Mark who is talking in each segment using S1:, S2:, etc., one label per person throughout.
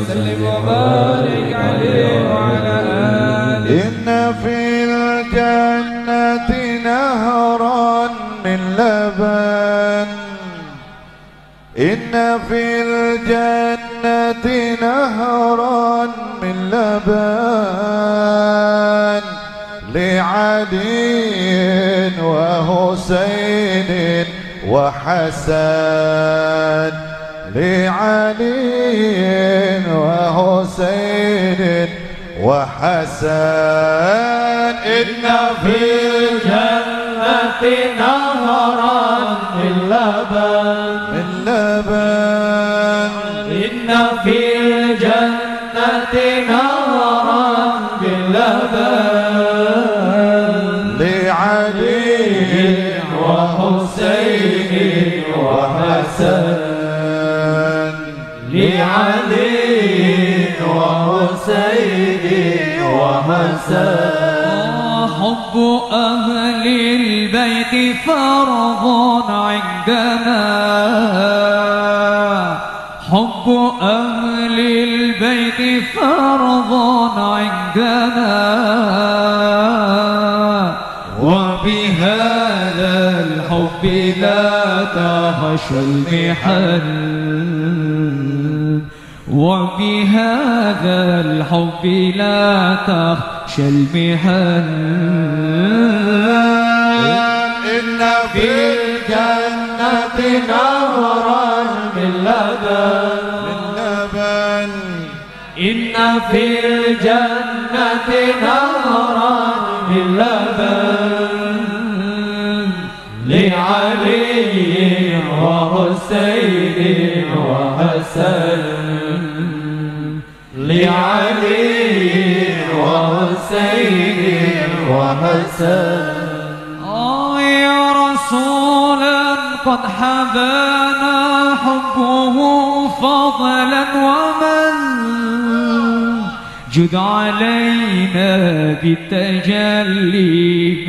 S1: وسلم وبارك عليه وعلى آله.
S2: إن في الجنة نهرا من لبن. إن في الجنة نهرا من لبن. لعلي وحسين وحسن. لعلي وحسين وحسن إن في
S3: الجنة نهرا من لبن
S2: من لبن
S3: إن في الجنة نهرا
S4: أهل البيت فرض عندنا. حب أهل البيت فرض عندنا. وبهذا الحب لا تخشى المحن. وبهذا الحب لا تخشى المحن
S2: إن
S3: في الجنة نهرا من لبن.
S2: من لبن.
S3: إن في الجنة نهرا من لبن. لعلي وحسين وحسن. لعلي وحسين وحسن
S4: آه يا رسولا قد حبانا حبه فضلا ومن. جد علينا بالتجلي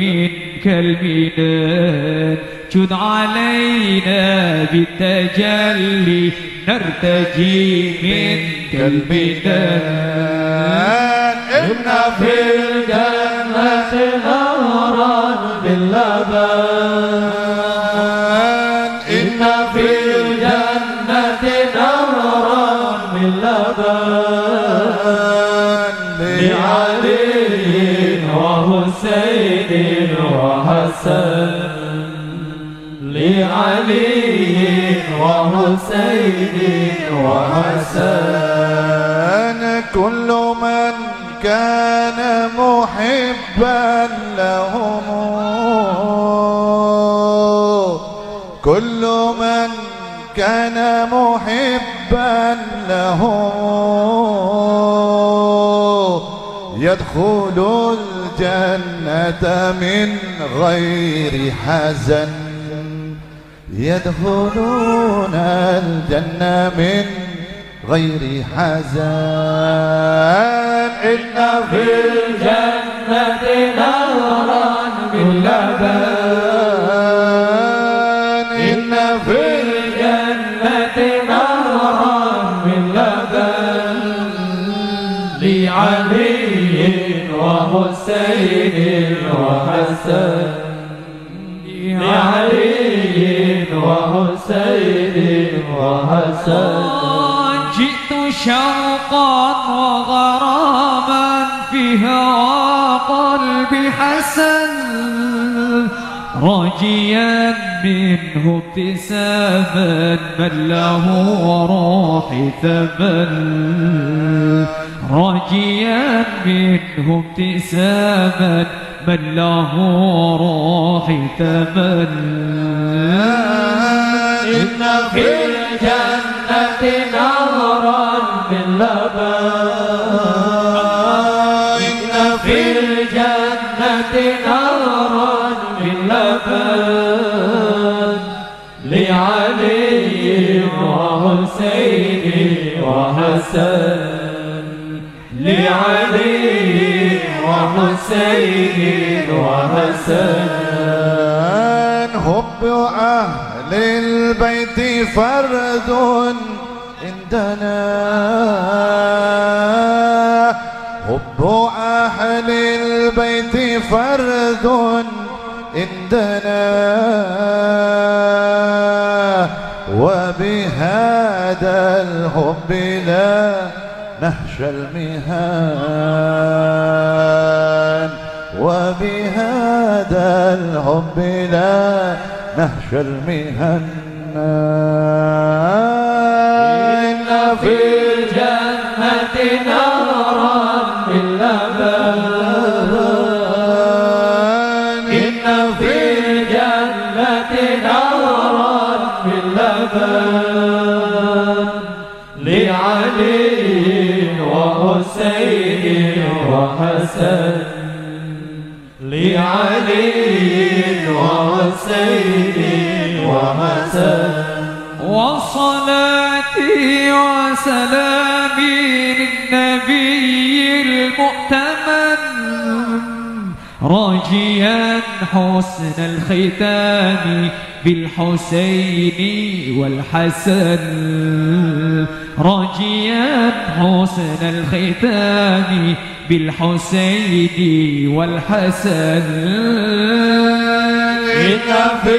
S4: منك الميلاد جد علينا بالتجلي نرتجي منك الميلاد
S2: إن
S3: في الجنة نهرا من لبن إن في الجنة نهرا من لبن لعلي وحسين وحسن. لعلي وحسين وحسن.
S2: كل من كان محبا لهم. كل من كان محبا لهم. يدخل الجنة من غير حزن. يدخلون الجنة من غير حزن إن
S3: في الجنة نهرا من لبن. إن في الجنة نهرا من لبن. لعلي وحسين وحسن. لعلي وحسين وحسن.
S4: شوقا وغراما في هوى قلبي حسن راجيا منه ابتساما من له روحي ثمن. راجيا منه ابتساما من له روحي ثمن.
S3: إن في الجنة نهرا من لبن إن في الجنة نهرا من لبن لعلي وحسين وحسن. لعلي وحسين وحسن.
S2: حب أهل البيت فرد عندنا حب أهل البيت فرد عندنا. وبهذا الحب لا نهشى المهان. وبهذا الحب لا نهشى المهان. في
S3: الجنة نارا من لبن إن في الجنة نارا من لبن لعلي وحسين وحسن لعلي وحسين
S4: وسلامي للنبي المؤتمن. راجيا حسن الختام بالحسين والحسن. راجيا حسن الختام بالحسين والحسن.
S3: إن في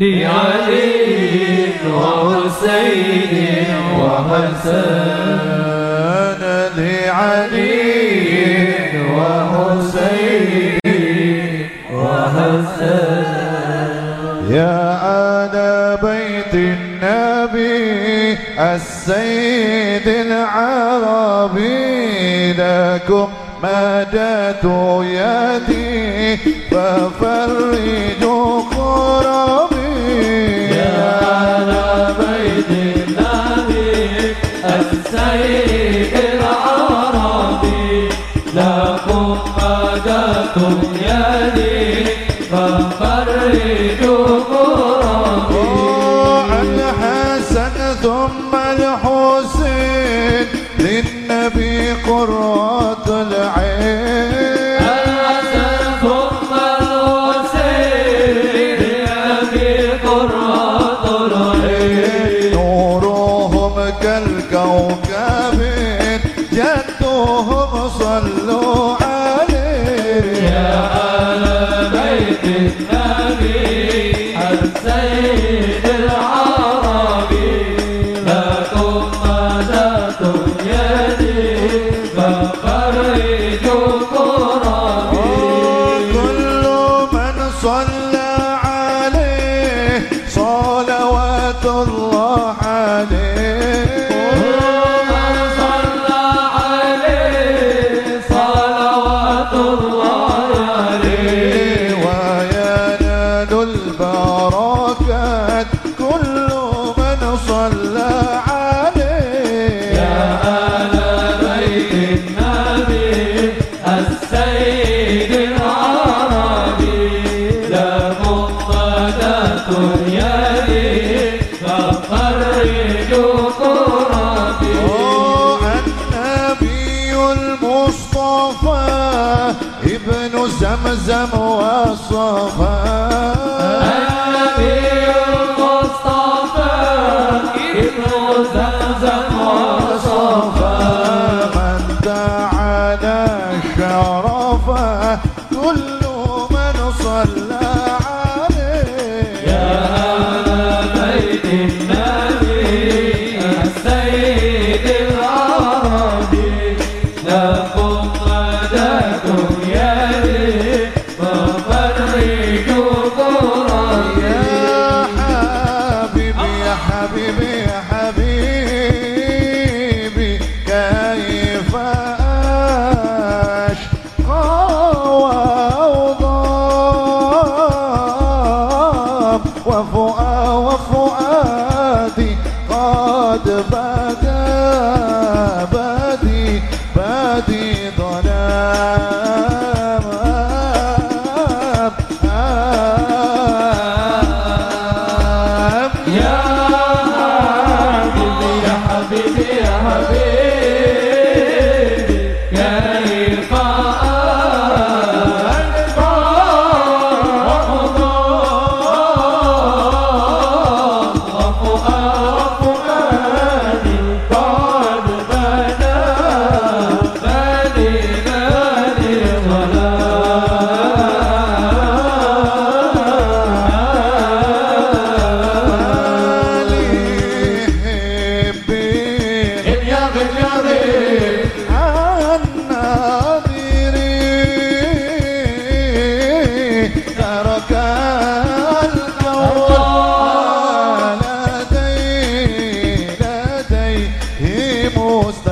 S3: لعلي وحسين وحسن لعلي وحسين وحسن
S2: يا آل بيت النبي السيد العربي لكم مدت يدي ففرجوا كالكوكب جدهم صلوا عليه.
S3: يا أهل بيت النبي السيد العربي. لكم مدتم يدي ففرجوا كربي
S2: كل من صلى عليه صلوات الله المصطفى ابن زمزم وصفا
S3: يا
S2: حبيبي يا حبيبي. he must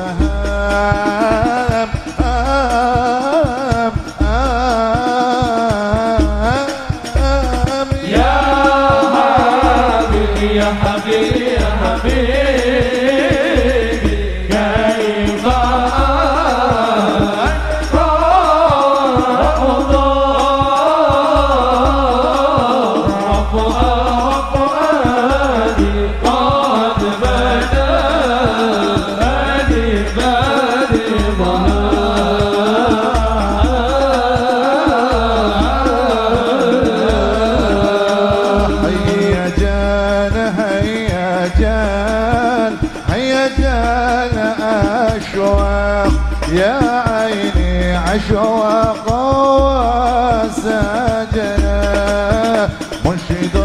S2: وسجنا منشد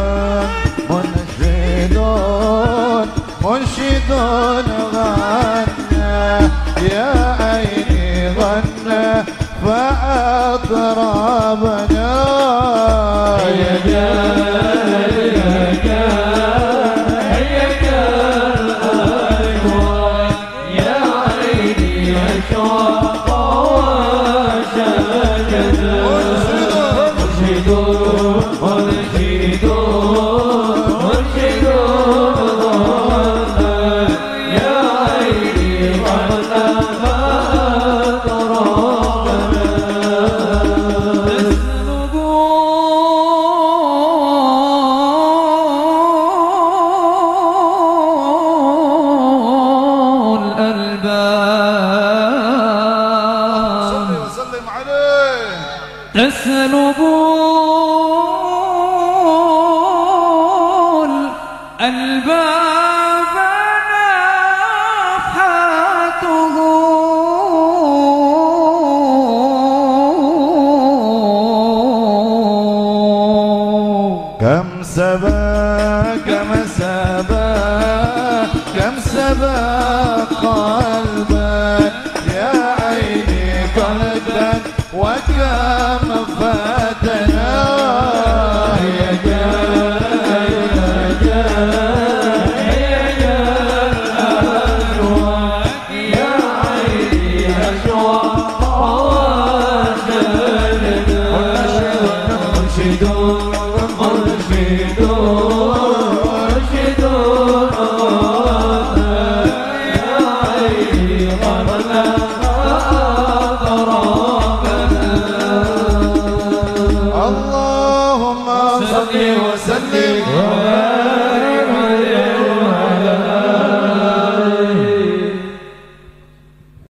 S2: منشد منشد غنى يا عيني غنى فأطربنا
S3: يا جال
S2: صلي
S4: الألباب
S2: سبا كم سبا كم سبا قلبا يا عيني قلبا وكم فتنا يا
S3: مرشدون